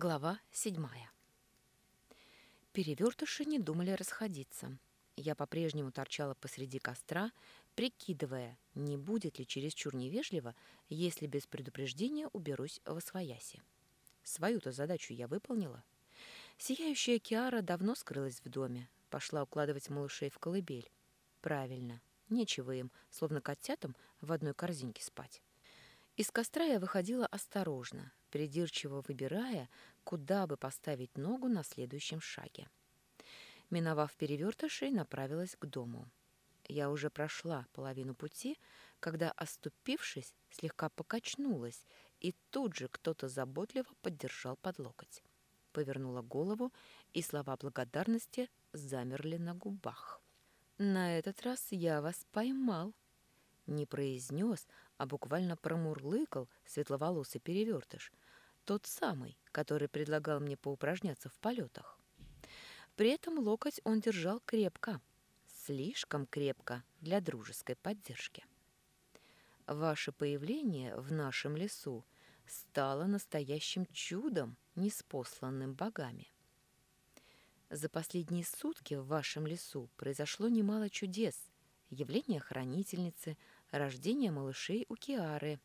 Глава седьмая. Перевертыши не думали расходиться. Я по-прежнему торчала посреди костра, прикидывая, не будет ли чересчур невежливо, если без предупреждения уберусь во свояси. Свою-то задачу я выполнила. Сияющая Киара давно скрылась в доме, пошла укладывать малышей в колыбель. Правильно, нечего им, словно котятам, в одной корзинке спать. Из костра я выходила осторожно, придирчиво выбирая, куда бы поставить ногу на следующем шаге. Миновав перевертышей, направилась к дому. Я уже прошла половину пути, когда, оступившись, слегка покачнулась, и тут же кто-то заботливо поддержал под локоть. Повернула голову, и слова благодарности замерли на губах. «На этот раз я вас поймал», — не произнес, а буквально промурлыкал светловолосый перевертыш, тот самый, который предлагал мне поупражняться в полетах. При этом локоть он держал крепко, слишком крепко для дружеской поддержки. Ваше появление в нашем лесу стало настоящим чудом, неспосланным богами. За последние сутки в вашем лесу произошло немало чудес, явление хранительницы, рождение малышей у Киары.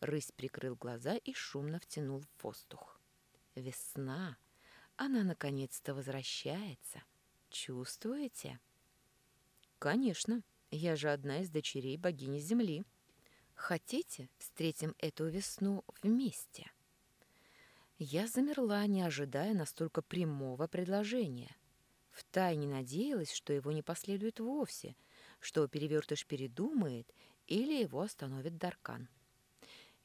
Рысь прикрыл глаза и шумно втянул в воздух. Весна. Она наконец-то возвращается. Чувствуете? Конечно. Я же одна из дочерей богини Земли. Хотите, встретим эту весну вместе? Я замерла, не ожидая настолько прямого предложения. Втайне надеялась, что его не последует вовсе — что перевертыш передумает или его остановит Даркан.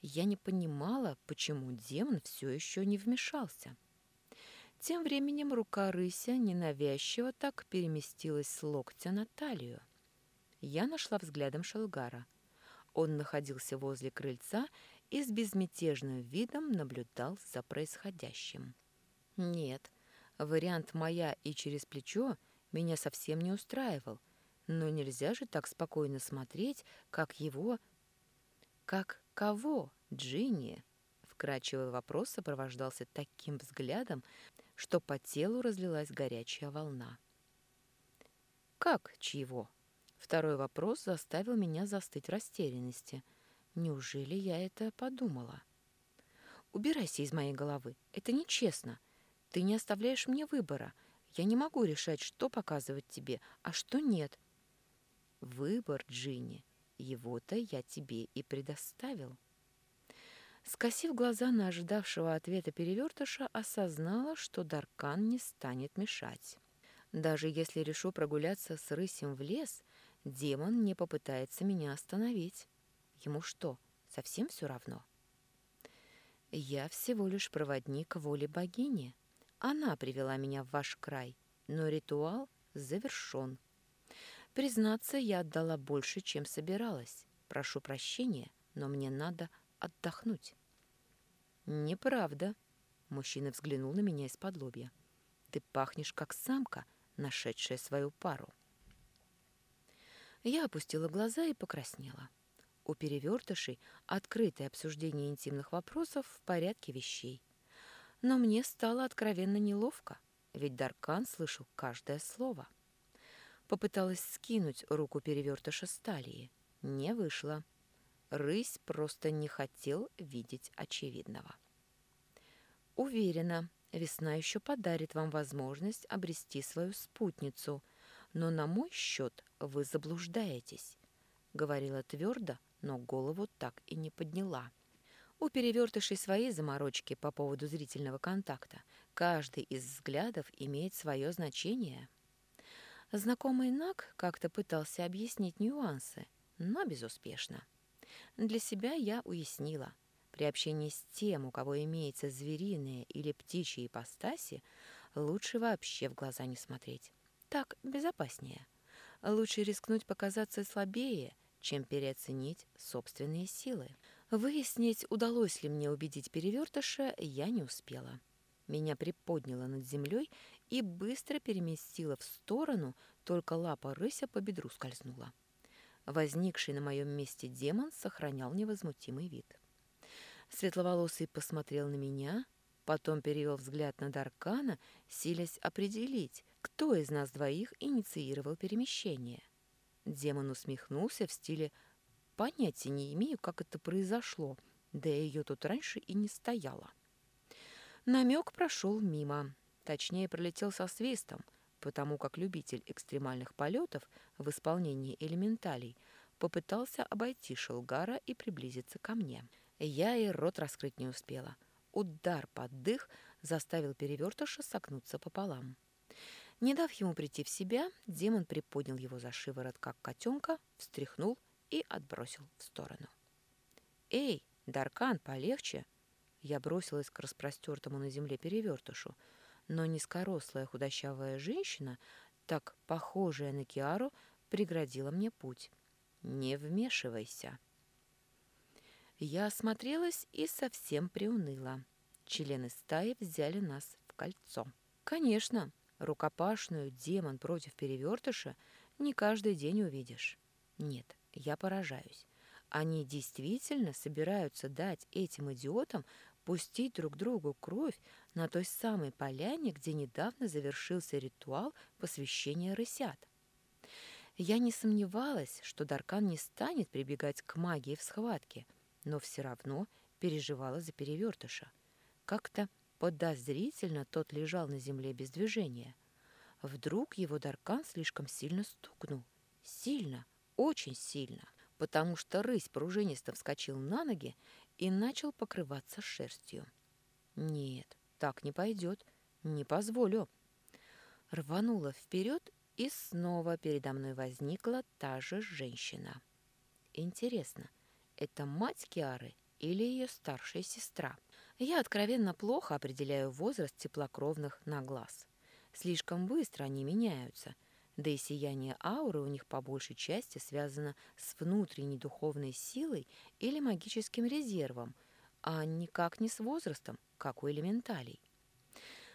Я не понимала, почему демон все еще не вмешался. Тем временем рука рыся ненавязчиво так переместилась с локтя на талию. Я нашла взглядом Шелгара. Он находился возле крыльца и с безмятежным видом наблюдал за происходящим. Нет, вариант «моя» и через плечо меня совсем не устраивал — но нельзя же так спокойно смотреть, как его... Как кого, Джинни? Вкрадчивый вопрос сопровождался таким взглядом, что по телу разлилась горячая волна. «Как чьего?» Второй вопрос заставил меня застыть в растерянности. Неужели я это подумала? «Убирайся из моей головы. Это нечестно. Ты не оставляешь мне выбора. Я не могу решать, что показывать тебе, а что нет. Выбор, Джинни, его-то я тебе и предоставил. Скосив глаза на ожидавшего ответа перевертыша, осознала, что Даркан не станет мешать. Даже если решу прогуляться с рысем в лес, демон не попытается меня остановить. Ему что, совсем все равно? Я всего лишь проводник воли богини. Она привела меня в ваш край, но ритуал завершен. Признаться, я отдала больше, чем собиралась. Прошу прощения, но мне надо отдохнуть. Неправда. Мужчина взглянул на меня из-под лобья. Ты пахнешь как самка, нашедшая свою пару. Я опустила глаза и покраснела. У перевертышей открытое обсуждение интимных вопросов в порядке вещей. Но мне стало откровенно неловко, ведь Даркан слышал каждое слово. — Попыталась скинуть руку перевертыша с талии. Не вышло. Рысь просто не хотел видеть очевидного. Уверена, весна еще подарит вам возможность обрести свою спутницу, но на мой счет вы заблуждаетесь, — говорила твердо, но голову так и не подняла. У перевертышей свои заморочки по поводу зрительного контакта. Каждый из взглядов имеет свое значение. — Знакомый Нак как-то пытался объяснить нюансы, но безуспешно. Для себя я уяснила. При общении с тем, у кого имеется звериные или птичьи ипостаси, лучше вообще в глаза не смотреть. Так безопаснее. Лучше рискнуть показаться слабее, чем переоценить собственные силы. Выяснить, удалось ли мне убедить перевертыша, я не успела. Меня приподняло над землей и быстро переместила в сторону, только лапа рыся по бедру скользнула. Возникший на моем месте демон сохранял невозмутимый вид. Светловолосый посмотрел на меня, Потом перевел взгляд на Даркана, силясь определить, кто из нас двоих инициировал перемещение. Демон усмехнулся в стиле «понятия не имею, как это произошло, да ее тут раньше и не стояло». Намек прошел мимо, точнее пролетел со свистом, потому как любитель экстремальных полетов в исполнении элементалей попытался обойти Шелгара и приблизиться ко мне. Я и рот раскрыть не успела. Удар под дых заставил перевертыша согнуться пополам. Не дав ему прийти в себя, демон приподнял его за шиворот, как котенка, встряхнул и отбросил в сторону. «Эй, Даркан, полегче!» Я бросилась к распростертому на земле перевертышу, но низкорослая худощавая женщина, так похожая на Киару, преградила мне путь. «Не вмешивайся!» Я осмотрелась и совсем приуныла. Члены стаи взяли нас в кольцо. «Конечно!» Рукопашную демон против перевертыша не каждый день увидишь. Нет, я поражаюсь. Они действительно собираются дать этим идиотам пустить друг другу кровь на той самой поляне, где недавно завершился ритуал посвящения рысят. Я не сомневалась, что Даркан не станет прибегать к магии в схватке, но все равно переживала за перевертыша. Как-то Подозрительно тот лежал на земле без движения. Вдруг его Даркан слишком сильно стукнул. Сильно, очень сильно, потому что рысь пружинисто вскочил на ноги и начал покрываться шерстью. Нет, так не пойдет, не позволю. Рванула вперед, и снова передо мной возникла та же женщина. Интересно, это мать Киары или ее старшая сестра? Я откровенно плохо определяю возраст теплокровных на глаз. Слишком быстро они меняются, да и сияние ауры у них по большей части связано с внутренней духовной силой или магическим резервом, а никак не с возрастом, как у элементалей.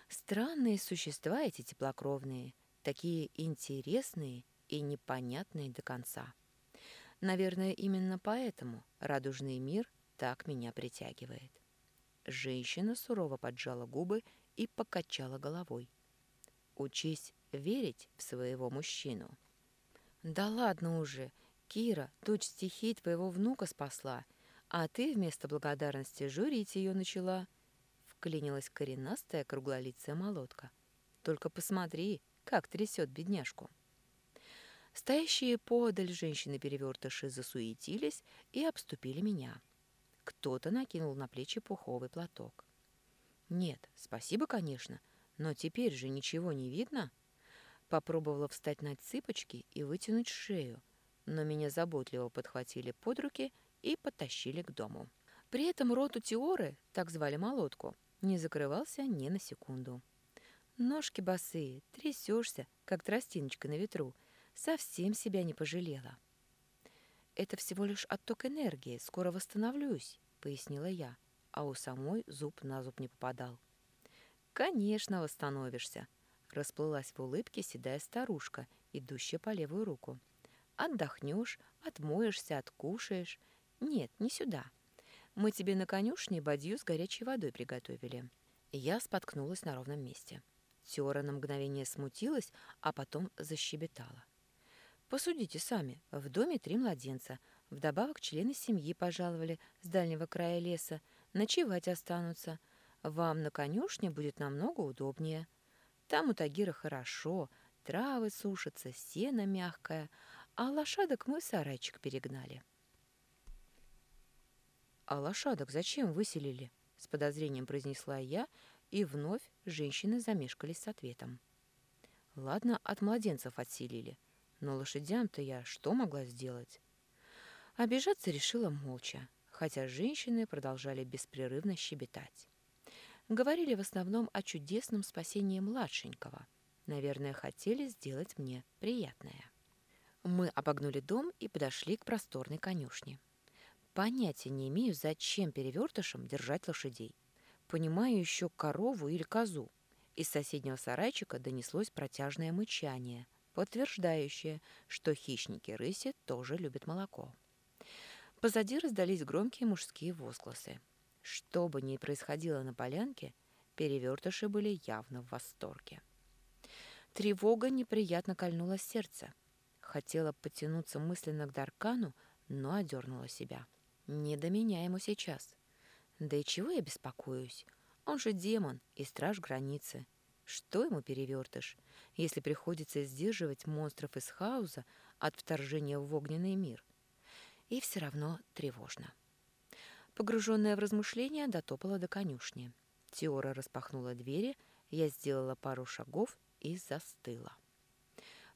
Странные существа эти теплокровные, такие интересные и непонятные до конца. Наверное, именно поэтому радужный мир так меня притягивает. Женщина сурово поджала губы и покачала головой. «Учись верить в своего мужчину». «Да ладно уже! Кира, дочь стихий твоего внука спасла, а ты вместо благодарности журить ее начала». Вклинилась коренастая круглолицая молотка. «Только посмотри, как трясет бедняжку». Стоящие подаль женщины-перевертыши засуетились и обступили меня. Кто-то накинул на плечи пуховый платок. «Нет, спасибо, конечно, но теперь же ничего не видно». Попробовала встать на цыпочки и вытянуть шею, но меня заботливо подхватили под руки и потащили к дому. При этом рот у Теоры, так звали молотку, не закрывался ни на секунду. Ножки босые, трясешься, как тростиночка на ветру, совсем себя не пожалела. «Это всего лишь отток энергии, скоро восстановлюсь», — пояснила я, а у самой зуб на зуб не попадал. «Конечно восстановишься», — расплылась в улыбке седая старушка, идущая по левую руку. «Отдохнешь, отмоешься, откушаешь. Нет, не сюда. Мы тебе на конюшне бадью с горячей водой приготовили». Я споткнулась на ровном месте. Тера на мгновение смутилась, а потом защебетала. Посудите сами, в доме три младенца, вдобавок члены семьи пожаловали с дальнего края леса, ночевать останутся. Вам на конюшне будет намного удобнее. Там у Тагира хорошо, травы сушатся, сено мягкое, а лошадок мы в сарайчик перегнали. «А лошадок зачем выселили?» — с подозрением произнесла я, и вновь женщины замешкались с ответом. «Ладно, от младенцев отселили. Но лошадям-то я что могла сделать? Обижаться решила молча, хотя женщины продолжали беспрерывно щебетать. Говорили в основном о чудесном спасении младшенького. Наверное, хотели сделать мне приятное. Мы обогнули дом и подошли к просторной конюшне. Понятия не имею, зачем перевертышам держать лошадей. Понимаю еще корову или козу. Из соседнего сарайчика донеслось протяжное мычание – подтверждающее, что хищники-рыси тоже любят молоко. Позади раздались громкие мужские возгласы. Что бы ни происходило на полянке, Перевертыши были явно в восторге. Тревога неприятно кольнула сердце. Хотела потянуться мысленно к Даркану, но одернула себя. Не до меня ему сейчас. Да и чего я беспокоюсь? Он же демон и страж границы. Что ему перевертыш, если приходится сдерживать монстров из хаоса от вторжения в огненный мир? И все равно тревожно. Погруженная в размышления, дотопала до конюшни. Теора распахнула двери, я сделала пару шагов и застыла.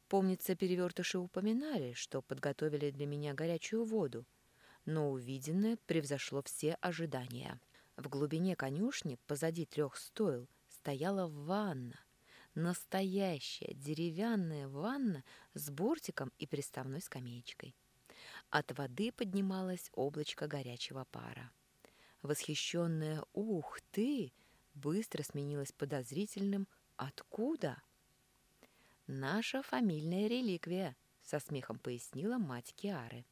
Помнится, перевертыши упоминали, что подготовили для меня горячую воду, но увиденное превзошло все ожидания. В глубине конюшни, позади трех стойл, стояла ванна. Настоящая деревянная ванна с бортиком и приставной скамеечкой. От воды поднималось облачко горячего пара. Восхищенное «Ух ты!» быстро сменилось подозрительным «Откуда?» «Наша фамильная реликвия», — со смехом пояснила мать Киары.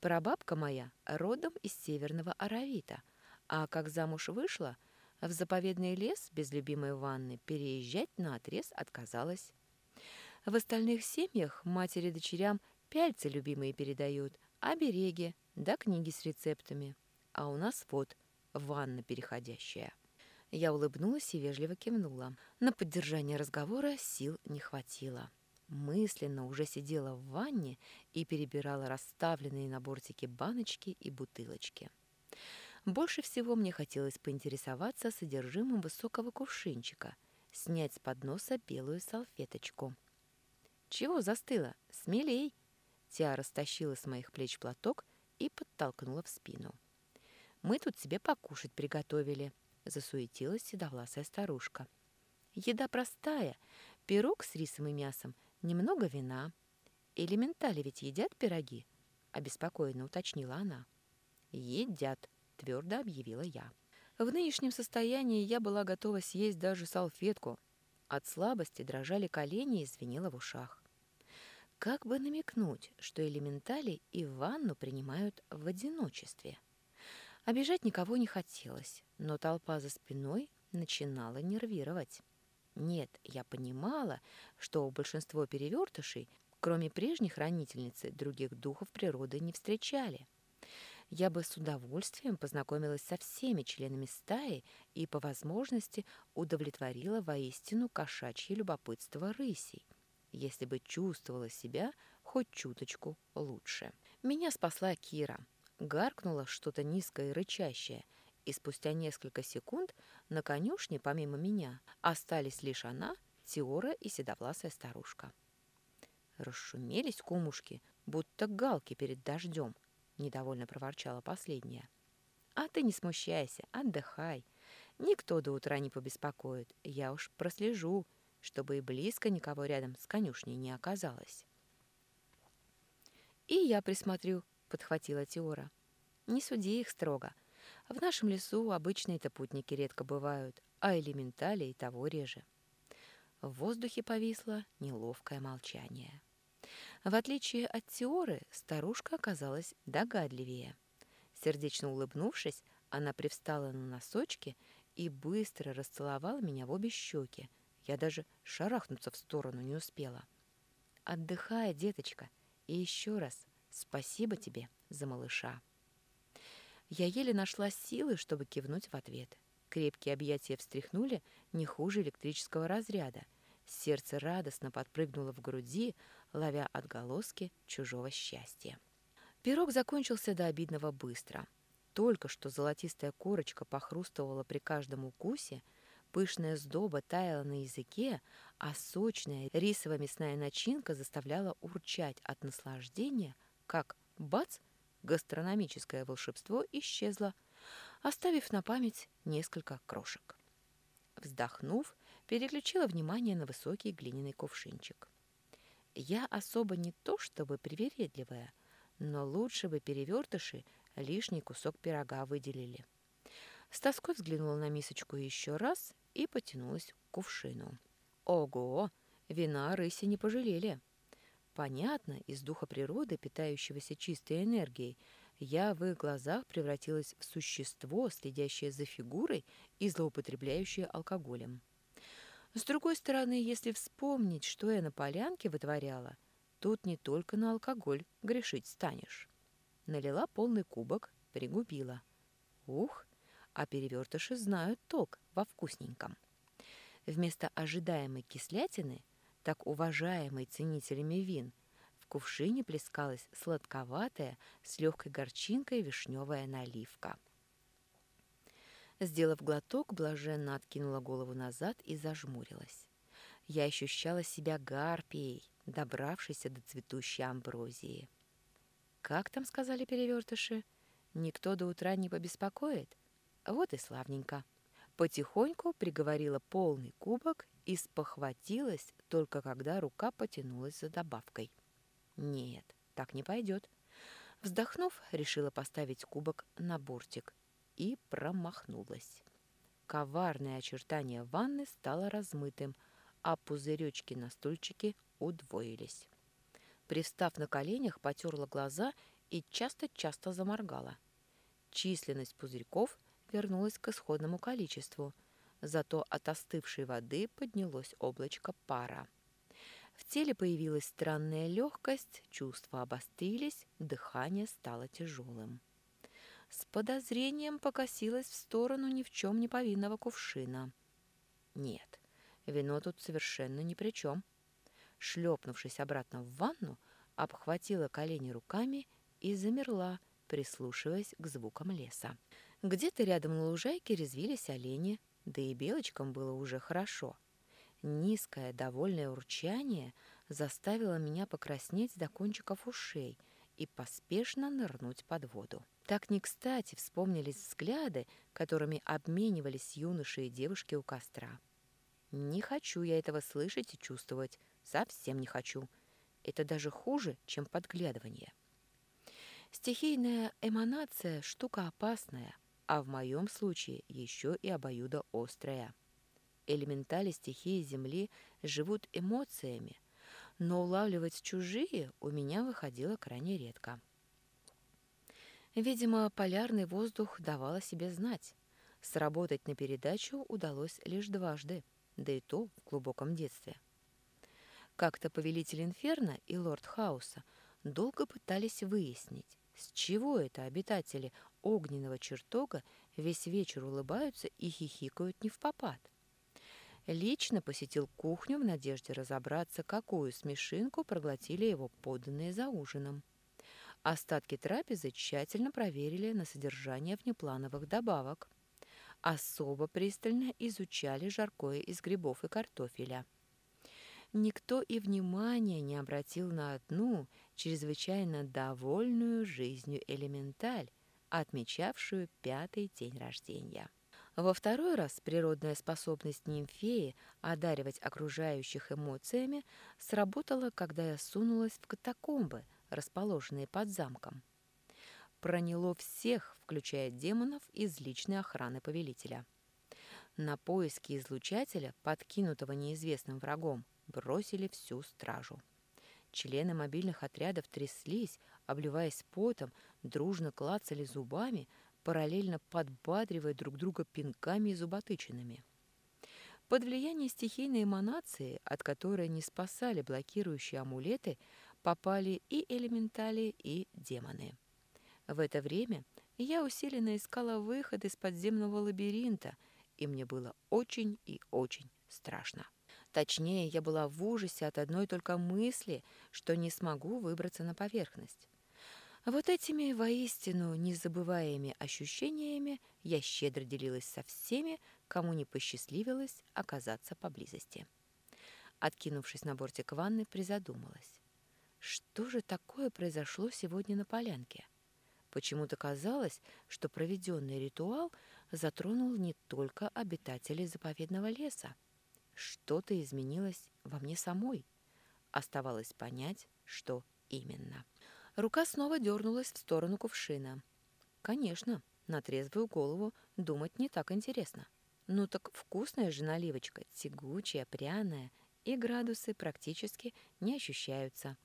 «Прабабка моя родом из Северного Аравита, а как замуж вышла, в заповедный лес без любимой ванны переезжать на отрез отказалась. В остальных семьях матери дочерям пяльцы любимые передают, обереги, да книги с рецептами. А у нас вот ванна переходящая». Я улыбнулась и вежливо кивнула. На поддержание разговора сил не хватило. Мысленно уже сидела в ванне и перебирала расставленные на бортике баночки и бутылочки. Больше всего мне хотелось поинтересоваться содержимым высокого кувшинчика, снять с подноса белую салфеточку. «Чего застыла? Смелей!» Тиара стащила с моих плеч платок и подтолкнула в спину. «Мы тут себе покушать приготовили засуетилась седовласая старушка. Еда простая. Пирог с рисом и мясом, немного вина. Элементали ведь едят пироги? Обеспокоенно уточнила она. Едят, твердо объявила я. В нынешнем состоянии я была готова съесть даже салфетку. От слабости дрожали колени и звенело в ушах. Как бы намекнуть, что элементали и ванну принимают в одиночестве? Обижать никого не хотелось, но толпа за спиной начинала нервировать. Нет, я понимала, что у большинства перевертышей, кроме прежней хранительницы, других духов природы не встречали. Я бы с удовольствием познакомилась со всеми членами стаи и, по возможности, удовлетворила воистину кошачье любопытство рысей, если бы чувствовала себя хоть чуточку лучше. Меня спасла Кира — гаркнуло что-то низкое и рычащее, и спустя несколько секунд на конюшне, помимо меня, остались лишь она, Теора и седовласая старушка. Расшумелись кумушки, будто галки перед дождем, недовольно проворчала последняя. А ты не смущайся, отдыхай. Никто до утра не побеспокоит. Я уж прослежу, чтобы и близко никого рядом с конюшней не оказалось. И я присмотрю, подхватила Теора. «Не суди их строго. В нашем лесу обычные-то путники редко бывают, а элементали и того реже». В воздухе повисло неловкое молчание. В отличие от Теоры, старушка оказалась догадливее. Сердечно улыбнувшись, она привстала на носочки и быстро расцеловала меня в обе щеки. Я даже шарахнуться в сторону не успела. «Отдыхай, деточка, и еще раз Спасибо тебе за малыша. Я еле нашла силы, чтобы кивнуть в ответ. Крепкие объятия встряхнули не хуже электрического разряда. Сердце радостно подпрыгнуло в груди, ловя отголоски чужого счастья. Пирог закончился до обидного быстро. Только что золотистая корочка похрустывала при каждом укусе, пышная сдоба таяла на языке, а сочная рисово-мясная начинка заставляла урчать от наслаждения, как бац, гастрономическое волшебство исчезло, оставив на память несколько крошек. Вздохнув, переключила внимание на высокий глиняный кувшинчик. Я особо не то чтобы привередливая, но лучше бы перевертыши лишний кусок пирога выделили. С тоской взглянула на мисочку еще раз и потянулась к кувшину. Ого! Вина рыси не пожалели. Понятно, из духа природы, питающегося чистой энергией, я в их глазах превратилась в существо, следящее за фигурой и злоупотребляющее алкоголем. С другой стороны, если вспомнить, что я на полянке вытворяла, тут не только на алкоголь грешить станешь. Налила полный кубок, пригубила. Ух, а перевертыши знают толк во вкусненьком. Вместо ожидаемой кислятины, так уважаемой ценителями вин, в кувшине плескалась сладковатая с легкой горчинкой вишневая наливка. Сделав глоток, блаженно откинула голову назад и зажмурилась. Я ощущала себя гарпией, добравшейся до цветущей амброзии. «Как там?» — сказали перевертыши. «Никто до утра не побеспокоит?» Вот и славненько. Потихоньку приговорила полный кубок и спохватилась только когда рука потянулась за добавкой. Нет, так не пойдет. Вздохнув, решила поставить кубок на бортик и промахнулась. Коварное очертание ванны стало размытым, а пузыречки на стульчике удвоились. Пристав на коленях, потерла глаза и часто-часто заморгала. Численность пузырьков вернулась к исходному количеству, зато от остывшей воды поднялось облачко пара. В теле появилась странная легкость, чувства обострились, дыхание стало тяжелым. С подозрением покосилась в сторону ни в чем не повинного кувшина. Нет, вино тут совершенно ни при чем. Шлепнувшись обратно в ванну, обхватила колени руками и замерла, прислушиваясь к звукам леса. Где-то рядом на лужайке резвились олени, да и белочкам было уже хорошо. Низкое, довольное урчание заставило меня покраснеть до кончиков ушей и поспешно нырнуть под воду. Так не кстати вспомнились взгляды, которыми обменивались юноши и девушки у костра. Не хочу я этого слышать и чувствовать, совсем не хочу. Это даже хуже, чем подглядывание. Стихийная эманация – штука опасная – а в моем случае еще и обоюдоострая. Элементали стихии Земли живут эмоциями, но улавливать чужие у меня выходило крайне редко. Видимо, полярный воздух давал о себе знать. Сработать на передачу удалось лишь дважды, да и то в глубоком детстве. Как-то повелитель Инферно и лорд Хауса долго пытались выяснить, с чего это обитатели огненного чертога весь вечер улыбаются и хихикают не в попад. Лично посетил кухню в надежде разобраться, какую смешинку проглотили его подданные за ужином. Остатки трапезы тщательно проверили на содержание внеплановых добавок. Особо пристально изучали жаркое из грибов и картофеля. Никто и внимания не обратил на одну чрезвычайно довольную жизнью элементаль, отмечавшую пятый день рождения. Во второй раз природная способность нимфеи одаривать окружающих эмоциями сработала, когда я сунулась в катакомбы, расположенные под замком. Проняло всех, включая демонов из личной охраны повелителя. На поиски излучателя, подкинутого неизвестным врагом, бросили всю стражу. Члены мобильных отрядов тряслись, обливаясь потом, дружно клацали зубами, параллельно подбадривая друг друга пинками и зуботычинами. Под влияние стихийной эманации, от которой не спасали блокирующие амулеты, попали и элементали, и демоны. В это время я усиленно искала выход из подземного лабиринта, и мне было очень и очень страшно. Точнее, я была в ужасе от одной только мысли, что не смогу выбраться на поверхность. Вот этими воистину незабываемыми ощущениями я щедро делилась со всеми, кому не посчастливилось оказаться поблизости. Откинувшись на бортик ванны, призадумалась. Что же такое произошло сегодня на полянке? Почему-то казалось, что проведенный ритуал затронул не только обитателей заповедного леса. Что-то изменилось во мне самой. Оставалось понять, что именно. Рука снова дернулась в сторону кувшина. Конечно, на трезвую голову думать не так интересно. Ну так вкусная же наливочка, тягучая, пряная, и градусы практически не ощущаются.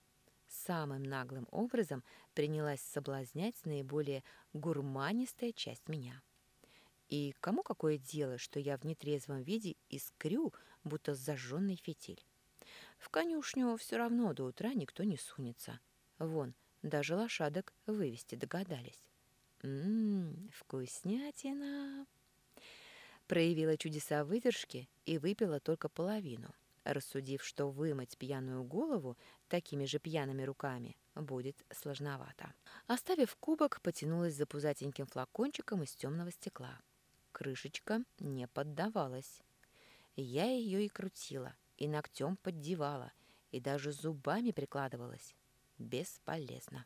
самым наглым образом принялась соблазнять наиболее гурманистая часть меня. И кому какое дело, что я в нетрезвом виде искрю, будто зажженный фитиль? В конюшню все равно до утра никто не сунется. Вон, даже лошадок вывести догадались. Ммм, вкуснятина! Проявила чудеса выдержки и выпила только половину, рассудив, что вымыть пьяную голову такими же пьяными руками будет сложновато. Оставив кубок, потянулась за пузатеньким флакончиком из темного стекла. Крышечка не поддавалась. Я ее и крутила, и ногтем поддевала, и даже зубами прикладывалась. Бесполезно.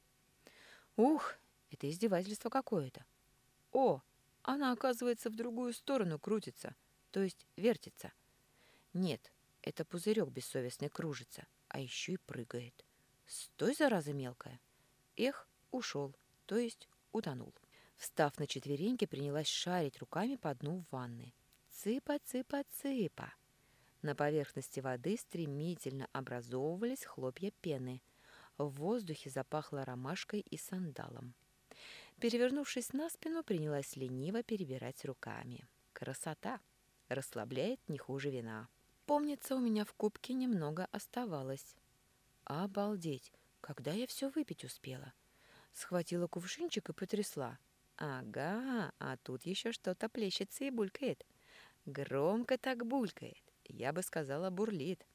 Ух, это издевательство какое-то. О, она, оказывается, в другую сторону крутится, то есть вертится. Нет, это пузырек бессовестный кружится, а еще и прыгает. Стой, зараза мелкая. Эх, ушел, то есть утонул. Встав на четвереньки, принялась шарить руками по дну ванны. Цыпа, цыпа, цыпа. На поверхности воды стремительно образовывались хлопья пены. В воздухе запахло ромашкой и сандалом. Перевернувшись на спину, принялась лениво перебирать руками. Красота! Расслабляет не хуже вина. Помнится, у меня в кубке немного оставалось. Обалдеть! Когда я все выпить успела? Схватила кувшинчик и потрясла. Ага, а тут еще что-то плещется и булькает. Громко так булькает. Я бы сказала, бурлит.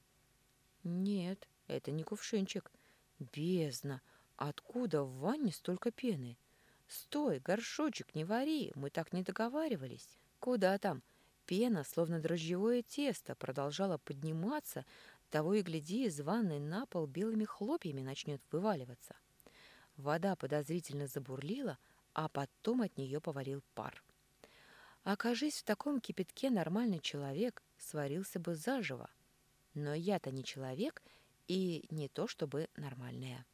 Нет, это не кувшинчик. Бездна. Откуда в ванне столько пены? Стой, горшочек, не вари, мы так не договаривались. Куда там? Пена, словно дрожжевое тесто, продолжала подниматься, того и гляди, из ванны на пол белыми хлопьями начнет вываливаться. Вода подозрительно забурлила, а потом от нее повалил пар. Окажись в таком кипятке нормальный человек, сварился бы заживо. Но я-то не человек и не то чтобы нормальная.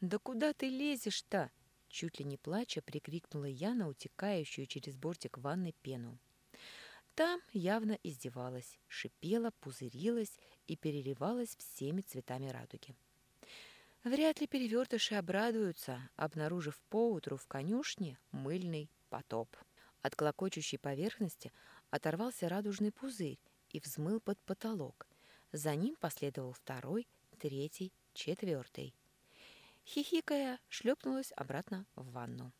«Да куда ты лезешь-то?» Чуть ли не плача, прикрикнула я на утекающую через бортик ванны пену. Там явно издевалась, шипела, пузырилась и переливалась всеми цветами радуги. Вряд ли перевертыши обрадуются, обнаружив поутру в конюшне мыльный потоп. От клокочущей поверхности оторвался радужный пузырь и взмыл под потолок. За ним последовал второй, третий, четвертый. Хихикая, шлепнулась обратно в ванну.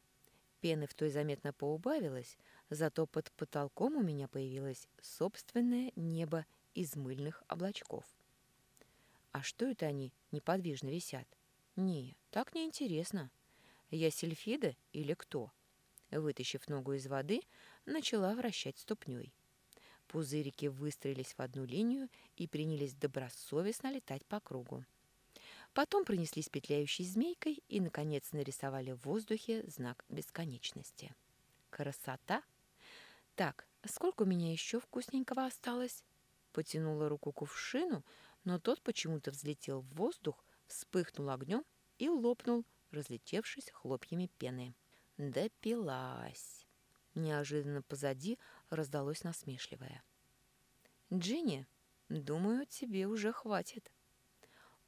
Пены в той заметно поубавилось, зато под потолком у меня появилось собственное небо из мыльных облачков. А что это они неподвижно висят? Не, так неинтересно. Я сельфида или кто? Вытащив ногу из воды, начала вращать ступней. Пузырики выстроились в одну линию и принялись добросовестно летать по кругу. Потом пронеслись петляющей змейкой и, наконец, нарисовали в воздухе знак бесконечности. Красота! Так, сколько у меня еще вкусненького осталось? Потянула руку к кувшину, но тот почему-то взлетел в воздух, вспыхнул огнем и лопнул, разлетевшись хлопьями пены. Допилась. Неожиданно позади раздалось насмешливое. «Джинни, думаю, тебе уже хватит».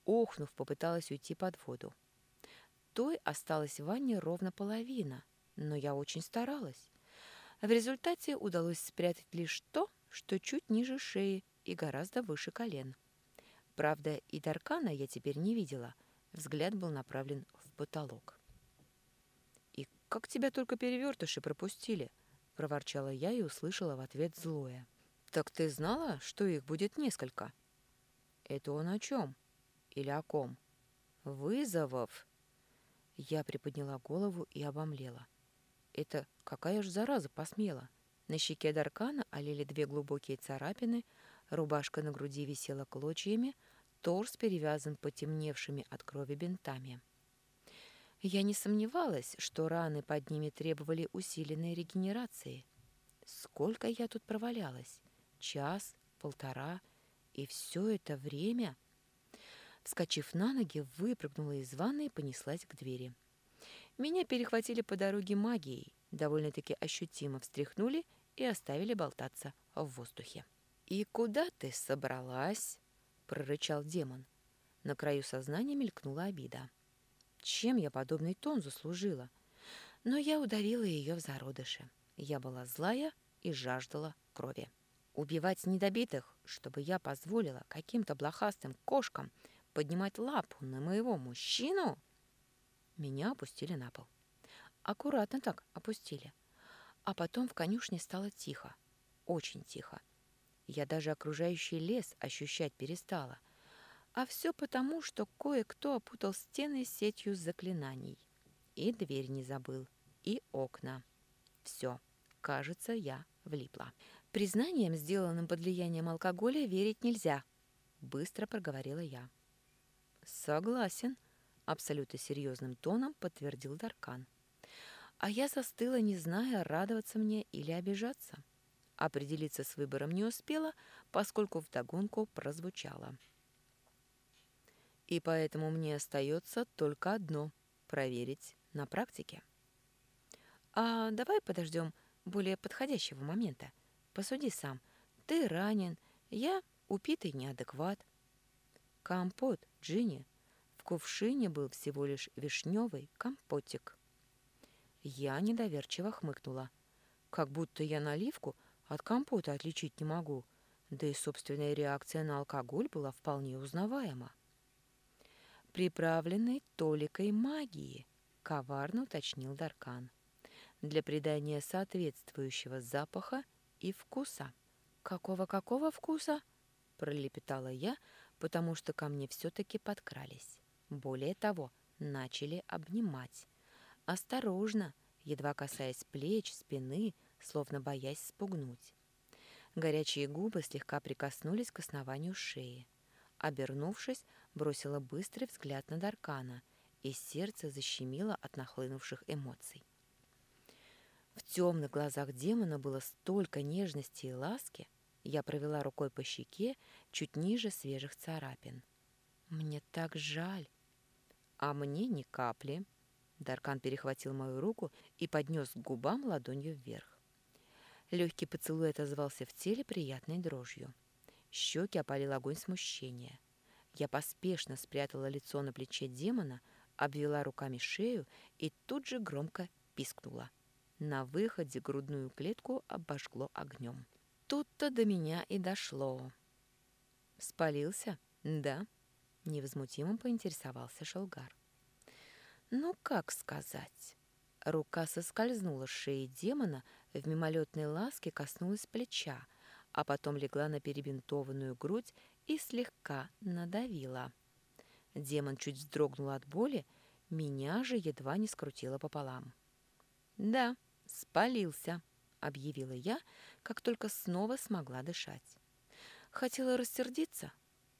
Охнув, попыталась уйти под воду. Той осталась в ванне ровно половина, но я очень старалась. В результате удалось спрятать лишь то, что чуть ниже шеи и гораздо выше колен. Правда, и Даркана я теперь не видела. Взгляд был направлен в потолок. «И как тебя только перевертыши пропустили?» — проворчала я и услышала в ответ злое. «Так ты знала, что их будет несколько?» «Это он о чем? Или о ком?» «Вызовов!» Я приподняла голову и обомлела. «Это какая ж зараза посмела?» На щеке Даркана олели две глубокие царапины — Рубашка на груди висела клочьями, торс перевязан потемневшими от крови бинтами. Я не сомневалась, что раны под ними требовали усиленной регенерации. Сколько я тут провалялась? Час, полтора, и все это время... Вскочив на ноги, выпрыгнула из ванны и понеслась к двери. Меня перехватили по дороге магией, довольно-таки ощутимо встряхнули и оставили болтаться в воздухе. «И куда ты собралась?» — прорычал демон. На краю сознания мелькнула обида. Чем я подобный тон заслужила? Но я удавила ее в зародыше. Я была злая и жаждала крови. Убивать недобитых, чтобы я позволила каким-то блохастым кошкам поднимать лапу на моего мужчину? Меня опустили на пол. Аккуратно так опустили. А потом в конюшне стало тихо. Очень тихо. Я даже окружающий лес ощущать перестала. А все потому, что кое-кто опутал стены сетью заклинаний. И дверь не забыл, и окна. Все, кажется, я влипла. Признанием, сделанным под влиянием алкоголя, верить нельзя, быстро проговорила я. Согласен, абсолютно серьезным тоном подтвердил Даркан. А я застыла, не зная, радоваться мне или обижаться. Определиться с выбором не успела, поскольку вдогонку прозвучало. И поэтому мне остается только одно — проверить на практике. А давай подождем более подходящего момента. Посуди сам. Ты ранен, я упитый неадекват. Компот, Джинни. В кувшине был всего лишь вишневый компотик. Я недоверчиво хмыкнула. Как будто я наливку от компота отличить не могу. Да и собственная реакция на алкоголь была вполне узнаваема. «Приправленный толикой магии», — коварно уточнил Даркан, «для придания соответствующего запаха и вкуса». «Какого-какого вкуса?» — пролепетала я, потому что ко мне все-таки подкрались. Более того, начали обнимать. Осторожно, едва касаясь плеч, спины, словно боясь спугнуть. Горячие губы слегка прикоснулись к основанию шеи. Обернувшись, бросила быстрый взгляд на Даркана, и сердце защемило от нахлынувших эмоций. В темных глазах демона было столько нежности и ласки, я провела рукой по щеке чуть ниже свежих царапин. «Мне так жаль!» «А мне ни капли!» Даркан перехватил мою руку и поднес к губам ладонью вверх. Легкий поцелуй отозвался в теле приятной дрожью. Щеки опалил огонь смущения. Я поспешно спрятала лицо на плече демона, обвела руками шею и тут же громко пискнула. На выходе грудную клетку обожгло огнем. Тут-то до меня и дошло. «Спалился? Да?» — невозмутимо поинтересовался Шелгар. Ну, как сказать? Рука соскользнула с шеи демона, в мимолетной ласке коснулась плеча, а потом легла на перебинтованную грудь и слегка надавила. Демон чуть вздрогнул от боли, меня же едва не скрутило пополам. «Да, спалился», — объявила я, как только снова смогла дышать. Хотела рассердиться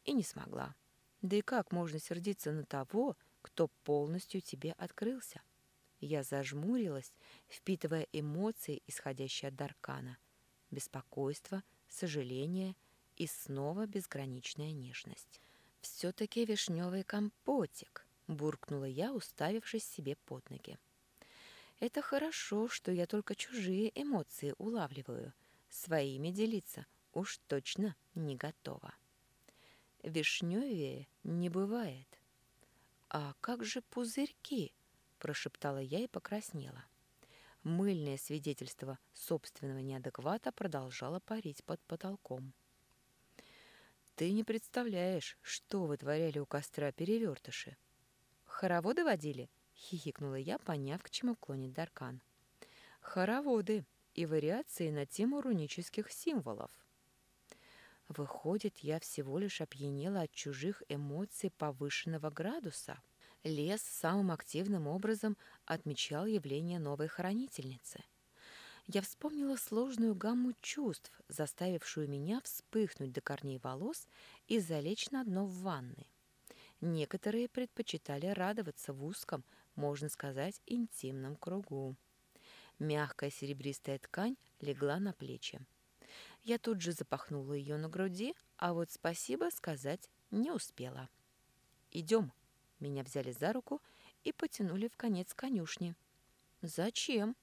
и не смогла. Да и как можно сердиться на того, кто полностью тебе открылся. Я зажмурилась, впитывая эмоции, исходящие от Даркана. Беспокойство, сожаление и снова безграничная нежность. «Все-таки вишневый компотик», — буркнула я, уставившись себе под ноги. «Это хорошо, что я только чужие эмоции улавливаю. Своими делиться уж точно не готова». Вишневее не бывает. «А как же пузырьки?» – прошептала я и покраснела. Мыльное свидетельство собственного неадеквата продолжало парить под потолком. «Ты не представляешь, что вытворяли у костра перевертыши!» «Хороводы водили?» — хихикнула я, поняв, к чему клонит Даркан. «Хороводы и вариации на тему рунических символов». Выходит, я всего лишь опьянела от чужих эмоций повышенного градуса. Лес самым активным образом отмечал явление новой хранительницы. Я вспомнила сложную гамму чувств, заставившую меня вспыхнуть до корней волос и залечь на дно в ванны. Некоторые предпочитали радоваться в узком, можно сказать, интимном кругу. Мягкая серебристая ткань легла на плечи. Я тут же запахнула ее на груди, а вот спасибо сказать не успела. «Идем». Меня взяли за руку и потянули в конец конюшни. «Зачем?»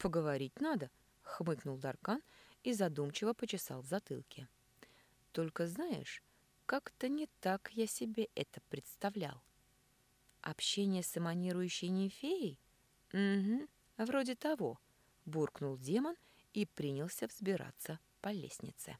«Поговорить надо», — хмыкнул Даркан и задумчиво почесал в затылке. «Только знаешь, Как-то не так я себе это представлял. Общение с эманирующей нимфеей? Угу, вроде того, буркнул демон и принялся взбираться по лестнице.